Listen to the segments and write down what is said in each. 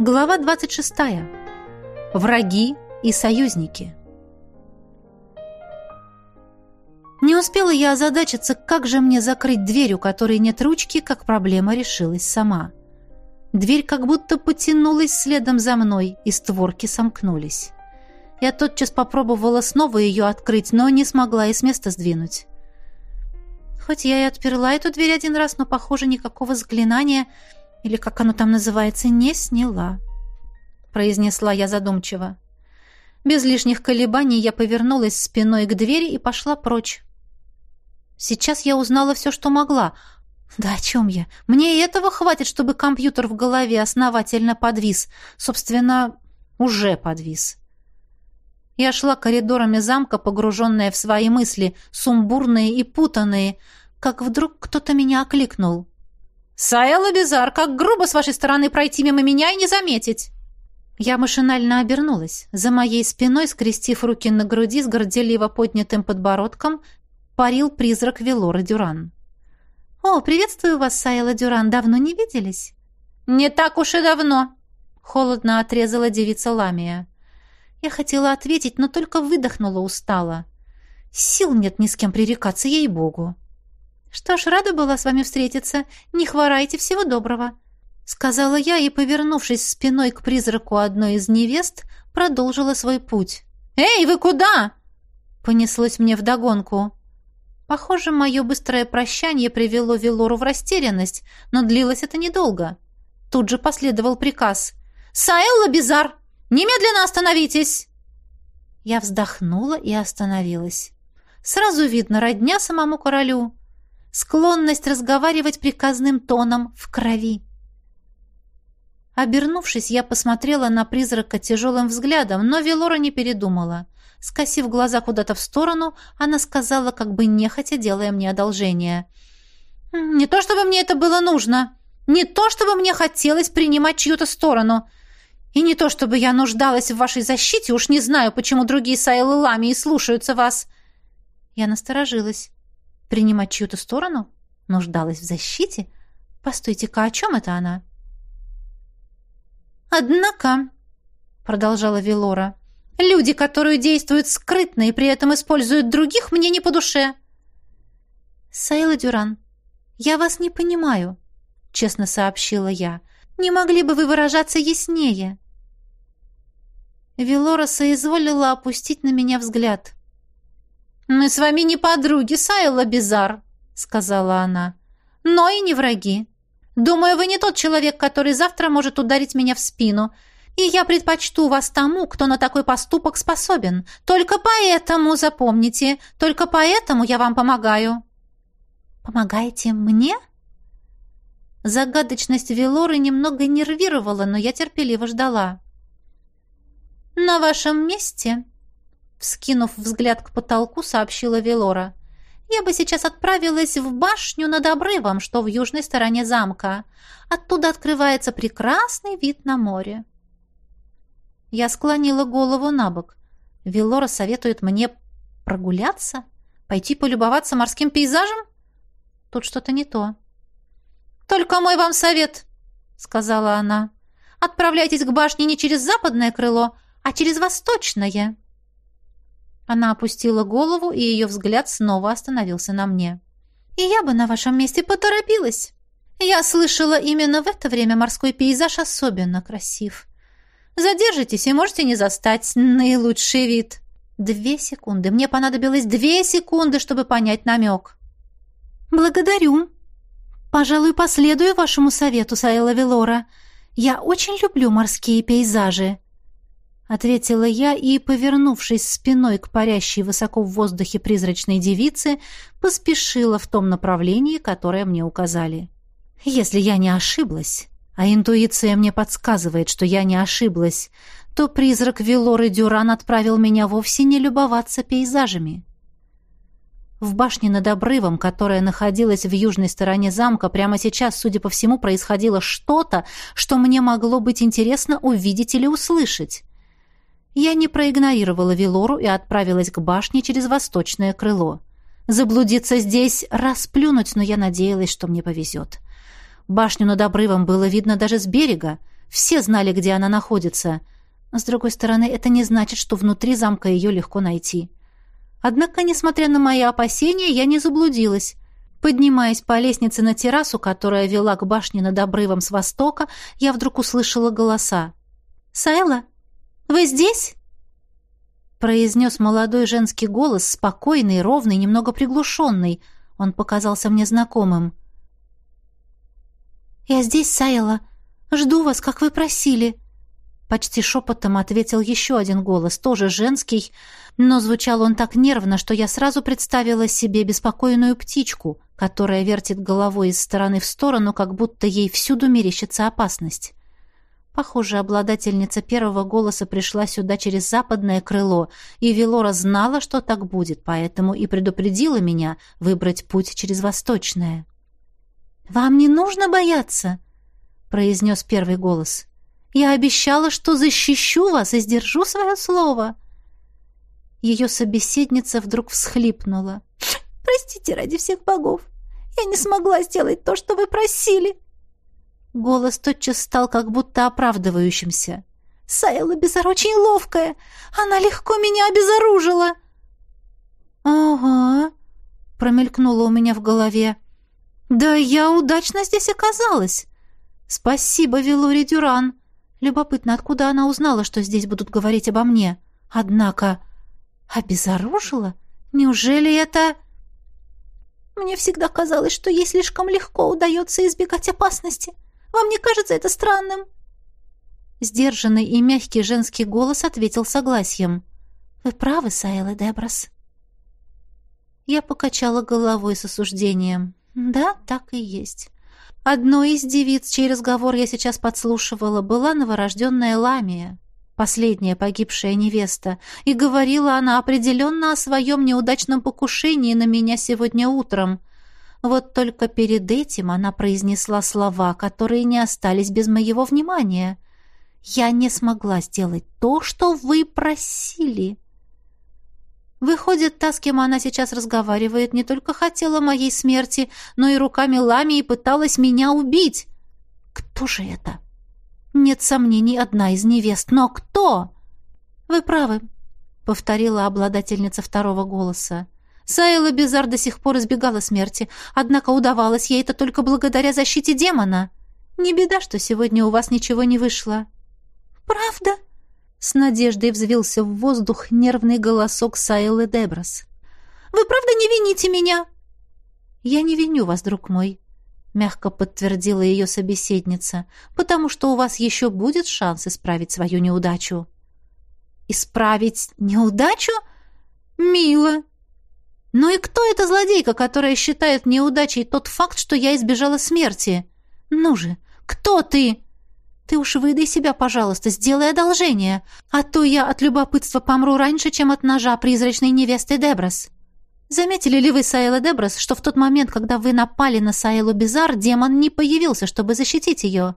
Глава 26. Враги и союзники. Не успела я озадачиться, как же мне закрыть дверь, у которой нет ручки, как проблема решилась сама. Дверь как будто потянулась следом за мной, и створки сомкнулись. Я тотчас попробовала снова ее открыть, но не смогла и с места сдвинуть. Хоть я и отперла эту дверь один раз, но, похоже, никакого заклинания или как оно там называется, не сняла», — произнесла я задумчиво. Без лишних колебаний я повернулась спиной к двери и пошла прочь. Сейчас я узнала все, что могла. Да о чем я? Мне и этого хватит, чтобы компьютер в голове основательно подвис. Собственно, уже подвис. Я шла коридорами замка, погруженная в свои мысли, сумбурные и путанные, как вдруг кто-то меня окликнул. «Саэла Бизар, как грубо с вашей стороны пройти мимо меня и не заметить!» Я машинально обернулась. За моей спиной, скрестив руки на груди с горделиво поднятым подбородком, парил призрак Велора Дюран. «О, приветствую вас, Саэла Дюран. Давно не виделись?» «Не так уж и давно!» — холодно отрезала девица Ламия. Я хотела ответить, но только выдохнула устало. Сил нет ни с кем пререкаться, ей-богу. «Что ж, рада была с вами встретиться. Не хворайте, всего доброго», — сказала я и, повернувшись спиной к призраку одной из невест, продолжила свой путь. «Эй, вы куда?» — понеслось мне вдогонку. Похоже, мое быстрое прощание привело Велору в растерянность, но длилось это недолго. Тут же последовал приказ. «Саэлла Бизар, немедленно остановитесь!» Я вздохнула и остановилась. Сразу видно родня самому королю склонность разговаривать приказным тоном в крови. Обернувшись, я посмотрела на призрака тяжелым взглядом, но Велора не передумала. Скосив глаза куда-то в сторону, она сказала, как бы нехотя делая мне одолжение. «Не то чтобы мне это было нужно, не то чтобы мне хотелось принимать чью-то сторону, и не то чтобы я нуждалась в вашей защите, уж не знаю, почему другие Сайлы Ламии слушаются вас». Я насторожилась принимать чью-то сторону? Нуждалась в защите? Постойте-ка, о чем это она? «Однако», — продолжала Велора, — «люди, которые действуют скрытно и при этом используют других, мне не по душе». «Сайла Дюран, я вас не понимаю», — честно сообщила я. «Не могли бы вы выражаться яснее?» Велора соизволила опустить на меня взгляд. «Мы с вами не подруги, Сайла Бизар», — сказала она. «Но и не враги. Думаю, вы не тот человек, который завтра может ударить меня в спину. И я предпочту вас тому, кто на такой поступок способен. Только поэтому, запомните, только поэтому я вам помогаю». «Помогаете мне?» Загадочность Велоры немного нервировала, но я терпеливо ждала. «На вашем месте», Вскинув взгляд к потолку, сообщила Велора. «Я бы сейчас отправилась в башню над обрывом, что в южной стороне замка. Оттуда открывается прекрасный вид на море». Я склонила голову на бок. Велора советует мне прогуляться? Пойти полюбоваться морским пейзажем? Тут что-то не то. «Только мой вам совет», — сказала она. «Отправляйтесь к башне не через западное крыло, а через восточное». Она опустила голову, и ее взгляд снова остановился на мне. «И я бы на вашем месте поторопилась. Я слышала, именно в это время морской пейзаж особенно красив. Задержитесь и можете не застать наилучший вид». Две секунды. Мне понадобилось две секунды, чтобы понять намек. «Благодарю. Пожалуй, последую вашему совету, Саэла Велора. Я очень люблю морские пейзажи». — ответила я и, повернувшись спиной к парящей высоко в воздухе призрачной девице, поспешила в том направлении, которое мне указали. Если я не ошиблась, а интуиция мне подсказывает, что я не ошиблась, то призрак Велоры Дюран отправил меня вовсе не любоваться пейзажами. В башне над обрывом, которая находилась в южной стороне замка, прямо сейчас, судя по всему, происходило что-то, что мне могло быть интересно увидеть или услышать. Я не проигнорировала Велору и отправилась к башне через восточное крыло. Заблудиться здесь — расплюнуть, но я надеялась, что мне повезет. Башню над обрывом было видно даже с берега. Все знали, где она находится. С другой стороны, это не значит, что внутри замка ее легко найти. Однако, несмотря на мои опасения, я не заблудилась. Поднимаясь по лестнице на террасу, которая вела к башне над обрывом с востока, я вдруг услышала голоса. «Сайла, вы здесь?» произнес молодой женский голос, спокойный, ровный, немного приглушенный. Он показался мне знакомым. «Я здесь, Сайла. Жду вас, как вы просили», Почти шепотом ответил еще один голос, тоже женский, но звучал он так нервно, что я сразу представила себе беспокойную птичку, которая вертит головой из стороны в сторону, как будто ей всюду мерещится опасность. Похоже, обладательница первого голоса пришла сюда через западное крыло, и Велора знала, что так будет, поэтому и предупредила меня выбрать путь через восточное. «Вам не нужно бояться», — произнес первый голос. Я обещала, что защищу вас и сдержу свое слово. Ее собеседница вдруг всхлипнула. Простите ради всех богов. Я не смогла сделать то, что вы просили. Голос тотчас стал как будто оправдывающимся. Сайла Безар очень ловкая. Она легко меня обезоружила. Ага, промелькнуло у меня в голове. Да я удачно здесь оказалась. Спасибо, Велори Дюран. Любопытно, откуда она узнала, что здесь будут говорить обо мне? Однако... Обезоружила? Неужели это... Мне всегда казалось, что ей слишком легко удается избегать опасности. Вам не кажется это странным?» Сдержанный и мягкий женский голос ответил согласием. «Вы правы, Сайла Деброс». Я покачала головой с осуждением. «Да, так и есть. Одной из девиц, чей разговор я сейчас подслушивала, была новорожденная Ламия, последняя погибшая невеста, и говорила она определенно о своем неудачном покушении на меня сегодня утром. Вот только перед этим она произнесла слова, которые не остались без моего внимания. «Я не смогла сделать то, что вы просили». Выходит, та, с кем она сейчас разговаривает, не только хотела моей смерти, но и руками Ламии пыталась меня убить. Кто же это? Нет сомнений, одна из невест. Но кто? Вы правы, повторила обладательница второго голоса. Сайла Безар до сих пор избегала смерти, однако удавалось ей это только благодаря защите демона. Не беда, что сегодня у вас ничего не вышло. Правда? С надеждой взвился в воздух нервный голосок Сайлы Деброс. «Вы правда не вините меня?» «Я не виню вас, друг мой», — мягко подтвердила ее собеседница, «потому что у вас еще будет шанс исправить свою неудачу». «Исправить неудачу? Мило!» «Ну и кто эта злодейка, которая считает неудачей тот факт, что я избежала смерти? Ну же, кто ты?» Ты уж выдай себя, пожалуйста, сделай одолжение, а то я от любопытства помру раньше, чем от ножа призрачной невесты Деброс. Заметили ли вы, Саэла Деброс, что в тот момент, когда вы напали на Саэлу Бизар, демон не появился, чтобы защитить ее?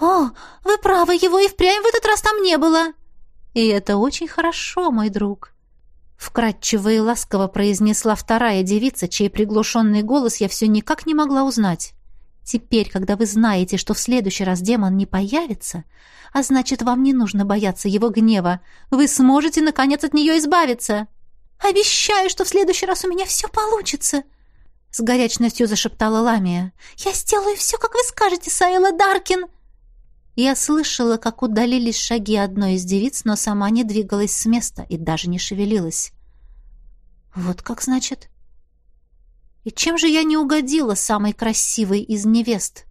О, вы правы, его и впрямь в этот раз там не было. И это очень хорошо, мой друг. Вкратчиво и ласково произнесла вторая девица, чей приглушенный голос я все никак не могла узнать. Теперь, когда вы знаете, что в следующий раз демон не появится, а значит, вам не нужно бояться его гнева, вы сможете, наконец, от нее избавиться. «Обещаю, что в следующий раз у меня все получится!» С горячностью зашептала Ламия. «Я сделаю все, как вы скажете, Сайла Даркин!» Я слышала, как удалились шаги одной из девиц, но сама не двигалась с места и даже не шевелилась. «Вот как, значит?» И чем же я не угодила самой красивой из невест?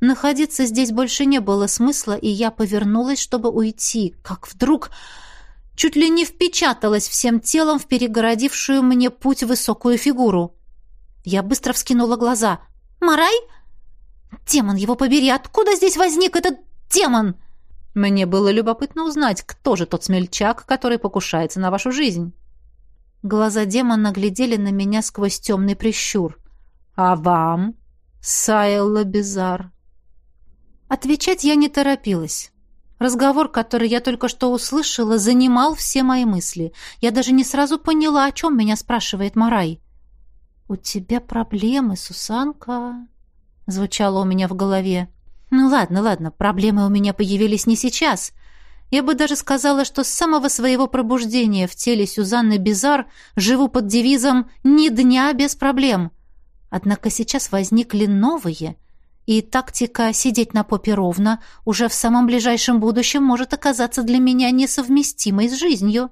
Находиться здесь больше не было смысла, и я повернулась, чтобы уйти, как вдруг чуть ли не впечаталась всем телом в перегородившую мне путь высокую фигуру. Я быстро вскинула глаза. «Марай? Демон его побери! Откуда здесь возник этот демон?» Мне было любопытно узнать, кто же тот смельчак, который покушается на вашу жизнь. Глаза демона глядели на меня сквозь темный прищур. «А вам?» Сайла Бизар. Отвечать я не торопилась. Разговор, который я только что услышала, занимал все мои мысли. Я даже не сразу поняла, о чем меня спрашивает Марай. «У тебя проблемы, Сусанка?» — звучало у меня в голове. Ну ладно, ладно, проблемы у меня появились не сейчас. Я бы даже сказала, что с самого своего пробуждения в теле Сюзанны Бизар живу под девизом «ни дня без проблем». Однако сейчас возникли новые, и тактика «сидеть на попе ровно» уже в самом ближайшем будущем может оказаться для меня несовместимой с жизнью.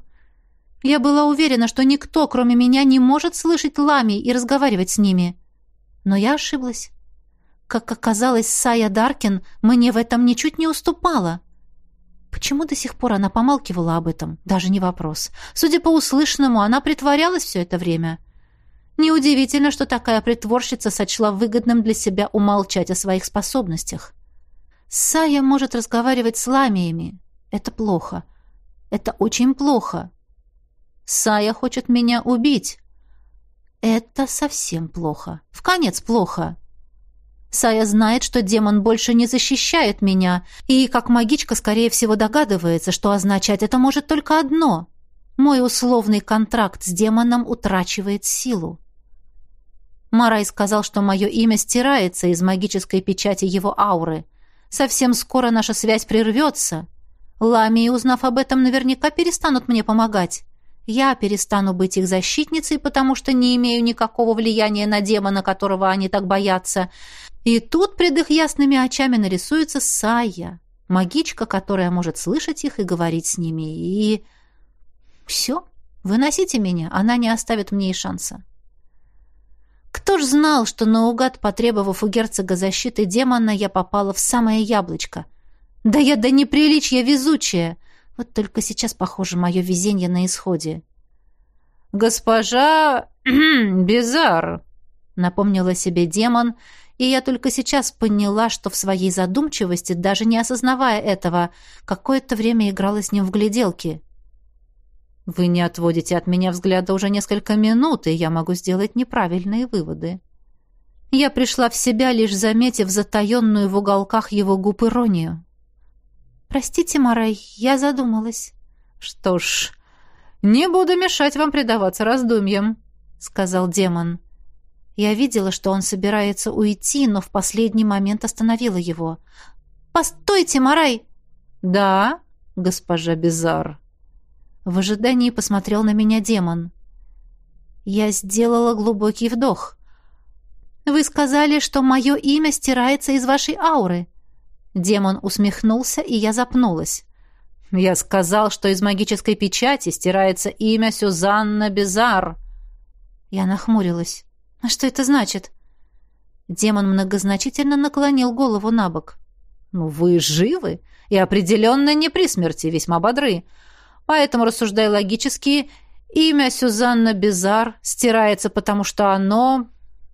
Я была уверена, что никто, кроме меня, не может слышать лами и разговаривать с ними. Но я ошиблась. Как оказалось, Сая Даркин мне в этом ничуть не уступала. Почему до сих пор она помалкивала об этом? Даже не вопрос. Судя по услышанному, она притворялась все это время. Неудивительно, что такая притворщица сочла выгодным для себя умолчать о своих способностях. Сая может разговаривать с ламиями. Это плохо. Это очень плохо. Сая хочет меня убить. Это совсем плохо. В конец плохо. Сая знает, что демон больше не защищает меня, и, как магичка, скорее всего, догадывается, что означать это может только одно. Мой условный контракт с демоном утрачивает силу. Марай сказал, что мое имя стирается из магической печати его ауры. Совсем скоро наша связь прервется. Ламии, узнав об этом, наверняка перестанут мне помогать. Я перестану быть их защитницей, потому что не имею никакого влияния на демона, которого они так боятся. И тут пред их ясными очами нарисуется Сая, магичка, которая может слышать их и говорить с ними. И все, выносите меня, она не оставит мне и шанса. Кто ж знал, что наугад, потребовав у герцога защиты демона, я попала в самое яблочко? Да я до неприличия везучая. Вот только сейчас, похоже, мое везение на исходе. «Госпожа Безар», — напомнила себе демон, и я только сейчас поняла, что в своей задумчивости, даже не осознавая этого, какое-то время играла с ним в гляделки. «Вы не отводите от меня взгляда уже несколько минут, и я могу сделать неправильные выводы». Я пришла в себя, лишь заметив затаенную в уголках его губ иронию. «Простите, Марай, я задумалась». «Что ж, не буду мешать вам предаваться раздумьям», — сказал демон. Я видела, что он собирается уйти, но в последний момент остановила его. «Постойте, Марай!» «Да, госпожа Безар». В ожидании посмотрел на меня демон. Я сделала глубокий вдох. «Вы сказали, что мое имя стирается из вашей ауры». Демон усмехнулся, и я запнулась. «Я сказал, что из магической печати стирается имя Сюзанна Безар». Я нахмурилась. «А что это значит?» Демон многозначительно наклонил голову на бок. «Ну, вы живы и определенно не при смерти, весьма бодры. Поэтому, рассуждая логически, имя Сюзанна Безар стирается, потому что оно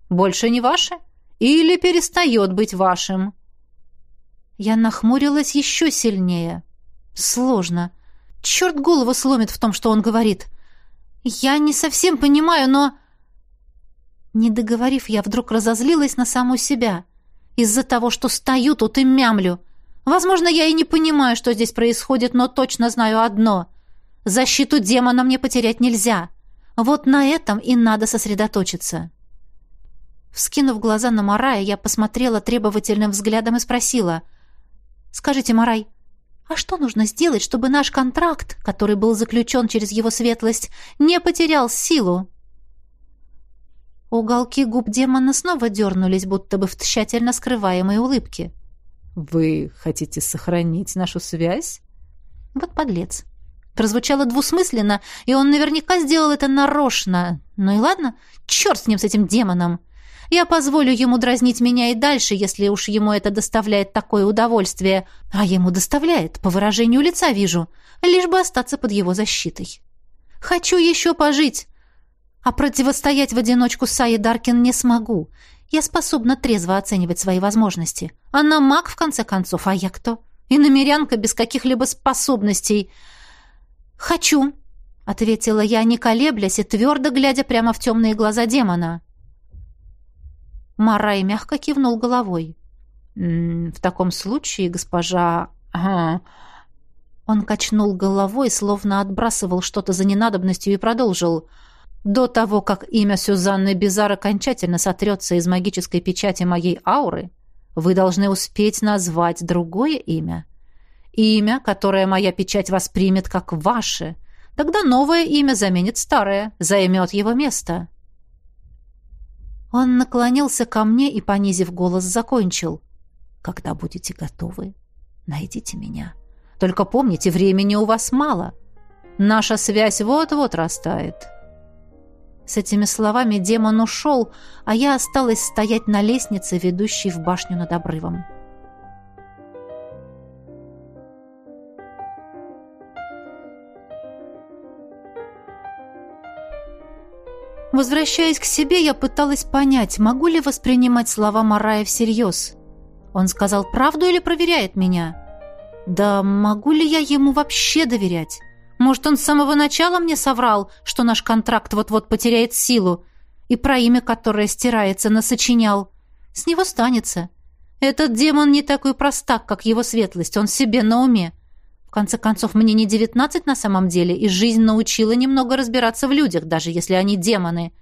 больше не ваше или перестает быть вашим». Я нахмурилась еще сильнее. «Сложно. Черт голову сломит в том, что он говорит. Я не совсем понимаю, но...» Не договорив, я вдруг разозлилась на саму себя. Из-за того, что стою тут и мямлю. Возможно, я и не понимаю, что здесь происходит, но точно знаю одно. Защиту демона мне потерять нельзя. Вот на этом и надо сосредоточиться. Вскинув глаза на Марая, я посмотрела требовательным взглядом и спросила. «Скажите, Марай, а что нужно сделать, чтобы наш контракт, который был заключен через его светлость, не потерял силу?» Уголки губ демона снова дернулись, будто бы в тщательно скрываемой улыбке. «Вы хотите сохранить нашу связь?» Вот подлец. Прозвучало двусмысленно, и он наверняка сделал это нарочно. Ну и ладно, черт с ним, с этим демоном. Я позволю ему дразнить меня и дальше, если уж ему это доставляет такое удовольствие. А ему доставляет, по выражению лица вижу, лишь бы остаться под его защитой. Хочу еще пожить, а противостоять в одиночку Сае Даркин не смогу. Я способна трезво оценивать свои возможности. Она маг, в конце концов, а я кто? И намерянка без каких-либо способностей. «Хочу», — ответила я, не колеблясь и твердо глядя прямо в темные глаза демона. Марай мягко кивнул головой. «В таком случае, госпожа...» Он качнул головой, словно отбрасывал что-то за ненадобностью и продолжил. До того, как имя Сюзанны Бизар окончательно сотрется из магической печати моей ауры, вы должны успеть назвать другое имя. Имя, которое моя печать воспримет как ваше. Тогда новое имя заменит старое, займет его место». Он наклонился ко мне и, понизив голос, закончил. «Когда будете готовы, найдите меня. Только помните, времени у вас мало. Наша связь вот-вот растает». С этими словами демон ушел, а я осталась стоять на лестнице, ведущей в башню над обрывом. Возвращаясь к себе, я пыталась понять, могу ли воспринимать слова Марая всерьез. Он сказал правду или проверяет меня? Да могу ли я ему вообще доверять? Может, он с самого начала мне соврал, что наш контракт вот-вот потеряет силу, и про имя, которое стирается, насочинял. С него станется. Этот демон не такой простак, как его светлость, он себе на уме. Конце концов, мне не девятнадцать на самом деле, и жизнь научила немного разбираться в людях, даже если они демоны.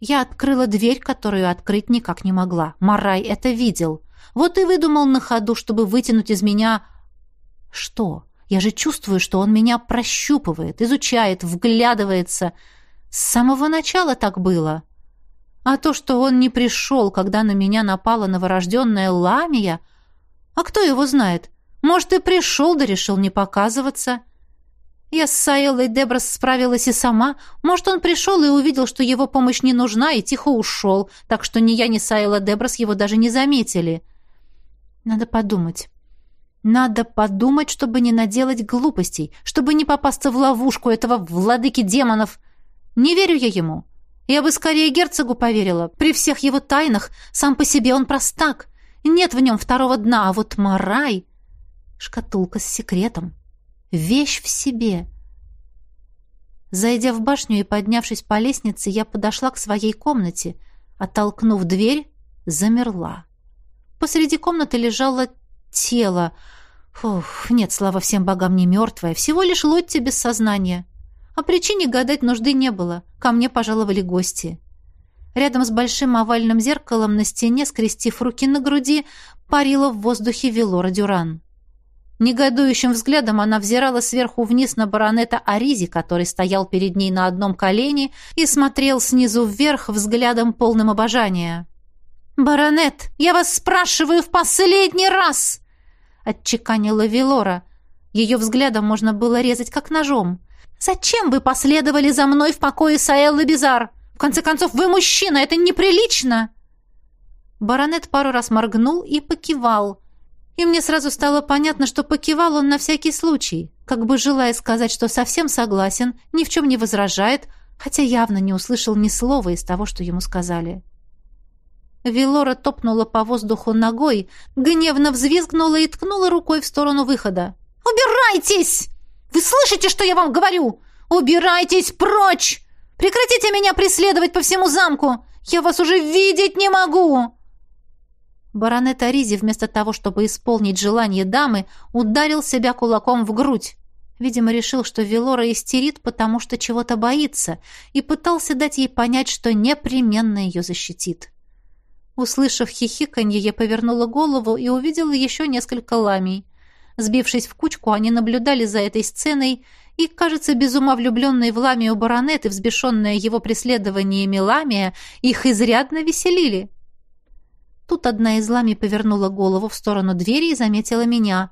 Я открыла дверь, которую открыть никак не могла. Марай это видел. Вот и выдумал на ходу, чтобы вытянуть из меня... Что? Я же чувствую, что он меня прощупывает, изучает, вглядывается. С самого начала так было. А то, что он не пришел, когда на меня напала новорожденная ламия... А кто его знает? Может, и пришел, да решил не показываться. Я с Саэлой Деброс справилась и сама. Может, он пришел и увидел, что его помощь не нужна, и тихо ушел, так что ни я, ни Саэла Деброс его даже не заметили. Надо подумать. Надо подумать, чтобы не наделать глупостей, чтобы не попасться в ловушку этого владыки демонов. Не верю я ему. Я бы скорее герцогу поверила. При всех его тайнах сам по себе он простак. Нет в нем второго дна, а вот Марай... Шкатулка с секретом. Вещь в себе. Зайдя в башню и поднявшись по лестнице, я подошла к своей комнате. Оттолкнув дверь, замерла. Посреди комнаты лежало тело. Фух, нет, слава всем богам, не мертвая, всего лишь Лотти без сознания. О причине гадать нужды не было. Ко мне пожаловали гости. Рядом с большим овальным зеркалом на стене, скрестив руки на груди, парила в воздухе Велора Дюран. Негодующим взглядом она взирала сверху вниз на баронета Аризи, который стоял перед ней на одном колене и смотрел снизу вверх взглядом полным обожания. «Баронет, я вас спрашиваю в последний раз!» — отчеканила Велора. Ее взглядом можно было резать как ножом. «Зачем вы последовали за мной в покое Саэллы Бизар? В конце концов, вы мужчина, это неприлично!» Баронет пару раз моргнул и покивал. И мне сразу стало понятно, что покивал он на всякий случай, как бы желая сказать, что совсем согласен, ни в чем не возражает, хотя явно не услышал ни слова из того, что ему сказали. Велора топнула по воздуху ногой, гневно взвизгнула и ткнула рукой в сторону выхода. «Убирайтесь! Вы слышите, что я вам говорю? Убирайтесь прочь! Прекратите меня преследовать по всему замку! Я вас уже видеть не могу!» Баронет Аризи, вместо того, чтобы исполнить желание дамы, ударил себя кулаком в грудь. Видимо, решил, что Велора истерит, потому что чего-то боится, и пытался дать ей понять, что непременно ее защитит. Услышав хихиканье, я повернула голову и увидела еще несколько ламий. Сбившись в кучку, они наблюдали за этой сценой, и, кажется, без ума влюбленные в ламию баронет и взбешенная его преследованиями ламия их изрядно веселили. Тут одна из лами повернула голову в сторону двери и заметила меня.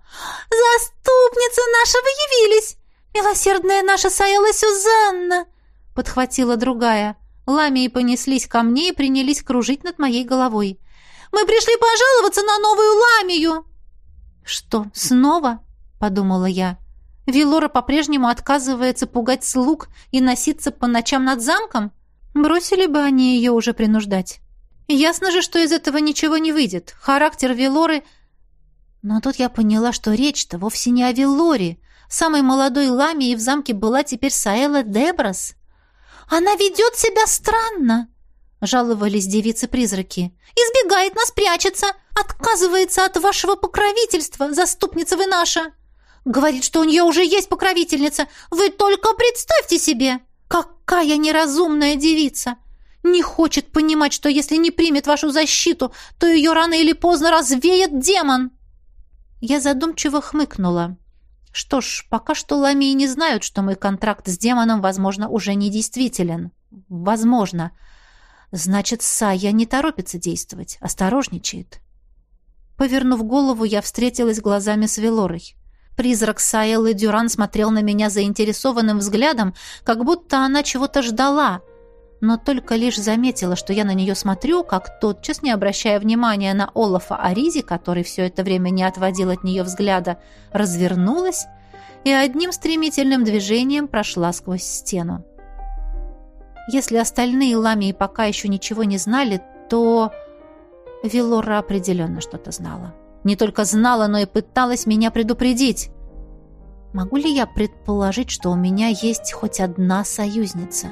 «Заступница наша, вы явились! Милосердная наша Саэла Сюзанна!» Подхватила другая. Ламии понеслись ко мне и принялись кружить над моей головой. «Мы пришли пожаловаться на новую ламию!» «Что, снова?» — подумала я. «Вилора по-прежнему отказывается пугать слуг и носиться по ночам над замком? Бросили бы они ее уже принуждать. Ясно же, что из этого ничего не выйдет. Характер Вилоры...» Но тут я поняла, что речь-то вовсе не о Вилоре. Самой молодой ламией в замке была теперь Саэла Деброс. «Она ведет себя странно», — жаловались девицы-призраки. «Избегает нас, прячется, отказывается от вашего покровительства, заступница вы наша. Говорит, что у нее уже есть покровительница. Вы только представьте себе! Какая неразумная девица! Не хочет понимать, что если не примет вашу защиту, то ее рано или поздно развеет демон!» Я задумчиво хмыкнула. Что ж, пока что ламии не знают, что мой контракт с демоном, возможно, уже недействителен. Возможно. Значит, Сая не торопится действовать, осторожничает. Повернув голову, я встретилась глазами с Велорой. Призрак Саэлы Дюран смотрел на меня заинтересованным взглядом, как будто она чего-то ждала, но только лишь заметила, что я на нее смотрю, как тотчас, не обращая внимания на Олафа Аризи, который все это время не отводил от нее взгляда, развернулась и одним стремительным движением прошла сквозь стену. Если остальные ламии пока еще ничего не знали, то... Велора определенно что-то знала. Не только знала, но и пыталась меня предупредить. Могу ли я предположить, что у меня есть хоть одна союзница?»